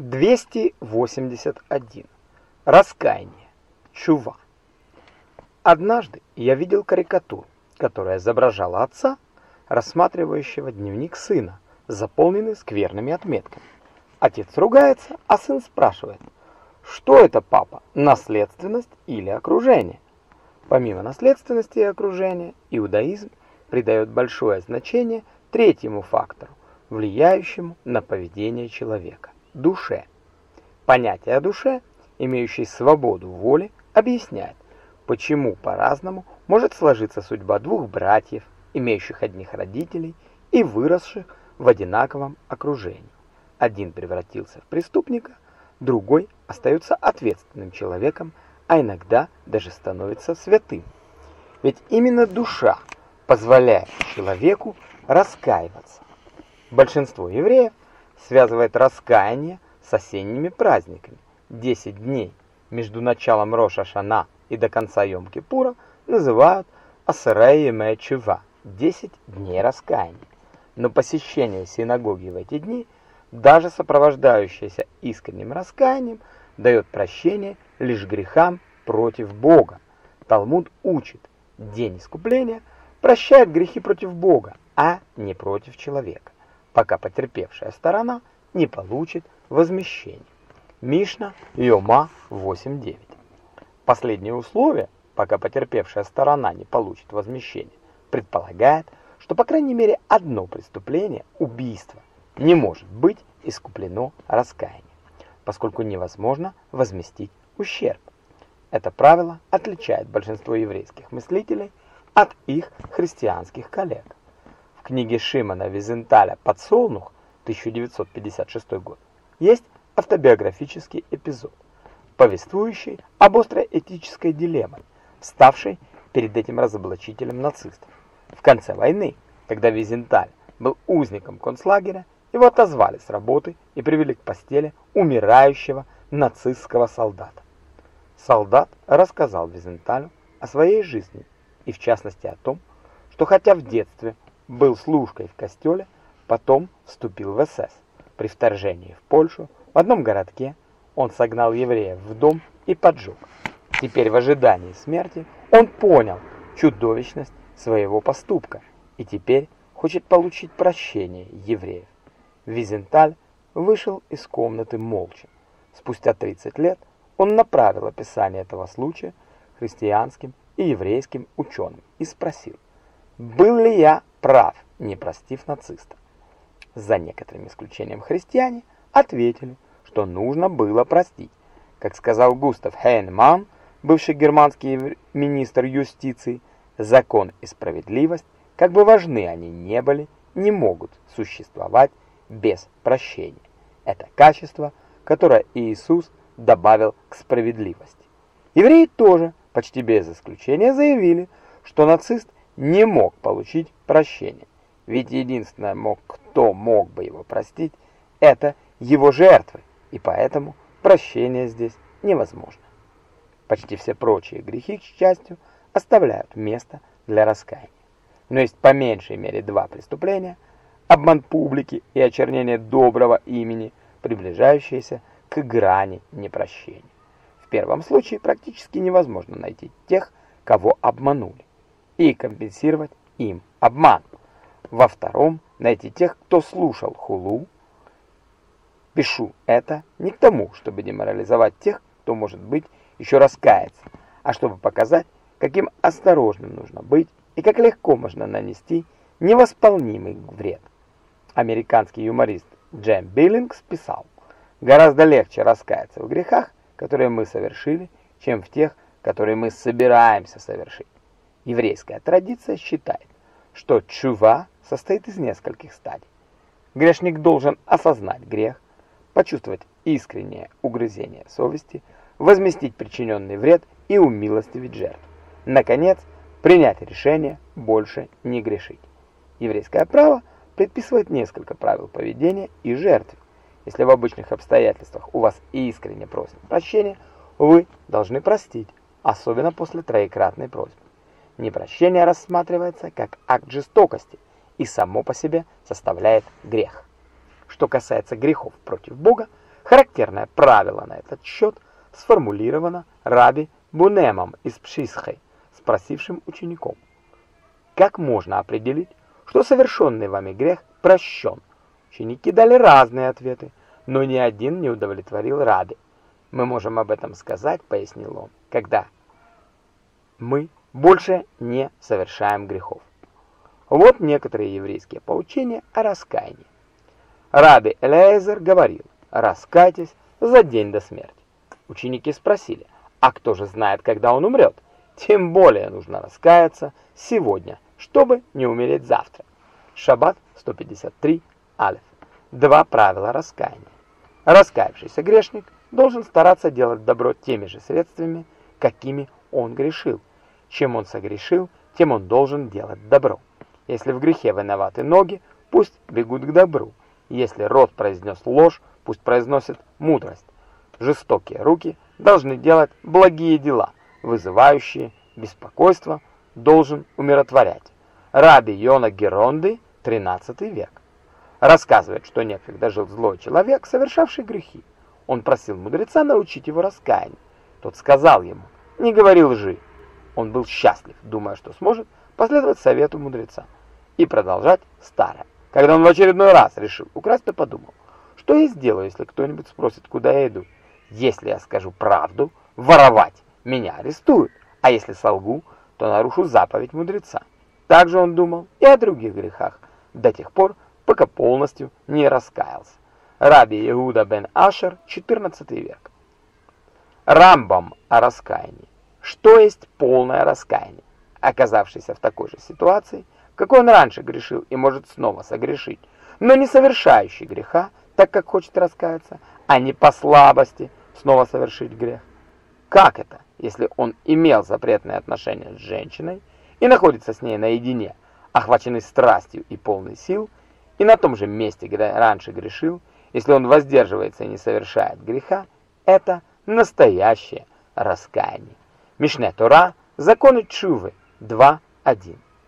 281. Раскаяние. Чува. Однажды я видел карикатуру, которая изображала отца, рассматривающего дневник сына, заполненный скверными отметками. Отец ругается, а сын спрашивает, что это, папа, наследственность или окружение? Помимо наследственности и окружения, иудаизм придает большое значение третьему фактору, влияющему на поведение человека душе. Понятие о душе, имеющей свободу воли, объясняет, почему по-разному может сложиться судьба двух братьев, имеющих одних родителей и выросших в одинаковом окружении. Один превратился в преступника, другой остается ответственным человеком, а иногда даже становится святым. Ведь именно душа позволяет человеку раскаиваться. Большинство евреев связывает раскаяние с осенними праздниками. 10 дней между началом Роша-Шана и до конца Йом-Кипура называют Асарей Мечува – 10 дней раскаяния. Но посещение синагоги в эти дни, даже сопровождающееся искренним раскаянием, дает прощение лишь грехам против Бога. Талмуд учит, день искупления прощает грехи против Бога, а не против человека пока потерпевшая сторона не получит возмещение. Мишна Йома 8.9. Последнее условие, пока потерпевшая сторона не получит возмещение, предполагает, что по крайней мере одно преступление, убийство, не может быть искуплено раскаянием, поскольку невозможно возместить ущерб. Это правило отличает большинство еврейских мыслителей от их христианских коллег книге Шимона Визенталя «Подсолнух» 1956 год есть автобиографический эпизод, повествующий об острой этической дилемме, вставшей перед этим разоблачителем нацистов. В конце войны, когда Визенталь был узником концлагеря, его отозвали с работы и привели к постели умирающего нацистского солдата. Солдат рассказал Визенталю о своей жизни и в частности о том, что хотя в детстве был служкой в костеле, потом вступил в СС. При вторжении в Польшу в одном городке он согнал евреев в дом и поджег. Теперь в ожидании смерти он понял чудовищность своего поступка и теперь хочет получить прощение евреев. Визенталь вышел из комнаты молча. Спустя 30 лет он направил описание этого случая христианским и еврейским ученым и спросил, был ли я прав, не простив нациста. За некоторым исключением христиане ответили, что нужно было простить. Как сказал Густав Хейнман, бывший германский министр юстиции, закон и справедливость, как бы важны они не были, не могут существовать без прощения. Это качество, которое Иисус добавил к справедливости. Евреи тоже, почти без исключения, заявили, что нацист не мог получить прощения. Ведь единственное, мог, кто мог бы его простить, это его жертвы, и поэтому прощение здесь невозможно. Почти все прочие грехи, к счастью, оставляют место для раскаяния. Но есть по меньшей мере два преступления – обман публики и очернение доброго имени, приближающиеся к грани непрощения. В первом случае практически невозможно найти тех, кого обманули и компенсировать им обман. Во втором найти тех, кто слушал хулу. Пишу это не к тому, чтобы деморализовать тех, кто, может быть, еще раскается, а чтобы показать, каким осторожным нужно быть и как легко можно нанести невосполнимый вред. Американский юморист Джем Биллингс писал, «Гораздо легче раскаяться в грехах, которые мы совершили, чем в тех, которые мы собираемся совершить. Еврейская традиция считает, что чува состоит из нескольких стадий. Грешник должен осознать грех, почувствовать искреннее угрызение совести, возместить причиненный вред и умилостивить жертву. Наконец, принять решение больше не грешить. Еврейское право предписывает несколько правил поведения и жертвы. Если в обычных обстоятельствах у вас искренне просят прощения, вы должны простить, особенно после троекратной просьбы. Непрощение рассматривается как акт жестокости и само по себе составляет грех. Что касается грехов против Бога, Характерное правило на этот счет сформулировано Раби Бунемом из Пшисхой, спросившим учеником. Как можно определить, что совершенный вами грех прощен? Ученики дали разные ответы, но ни один не удовлетворил Раби. Мы можем об этом сказать, пояснил он, когда мы больше не совершаем грехов. Вот некоторые еврейские поучения о раскаянии. Раби Элеазер говорил, раскайтесь за день до смерти. Ученики спросили, а кто же знает, когда он умрет? Тем более нужно раскаяться сегодня, чтобы не умереть завтра. Шаббат 153, Алиф. Два правила раскаяния. Раскаявшийся грешник должен стараться делать добро теми же средствами, какими он грешил. Чем он согрешил, тем он должен делать добро. Если в грехе виноваты ноги, пусть бегут к добру. Если рот произнес ложь, пусть произносит мудрость. Жестокие руки должны делать благие дела, вызывающие беспокойство, должен умиротворять. Раби Йона Геронды, 13 век, рассказывает, что некогда жил злой человек, совершавший грехи. Он просил мудреца научить его раскаянию. Тот сказал ему, не говори лжи. Он был счастлив, думая, что сможет последовать совету мудреца и продолжать старое. Когда он в очередной раз решил украсть, то подумал, что я сделаю, если кто-нибудь спросит, куда я иду. Если я скажу правду, воровать, меня арестуют, а если солгу, то нарушу заповедь мудреца. Также он думал и о других грехах, до тех пор, пока полностью не раскаялся. Раби Иуда бен Ашер, 14 век. Рамбам о раскаянии. Что есть полное раскаяние? Оказавшийся в такой же ситуации, как он раньше грешил и может снова согрешить, но не совершающий греха, так как хочет раскаяться, а не по слабости снова совершить грех. Как это, если он имел запретные отношения с женщиной и находится с ней наедине, охваченный страстью и полный сил, и на том же месте, где раньше грешил, если он воздерживается и не совершает греха, это настоящее раскаяние. Мишне Тора, законы Чувы 2.1.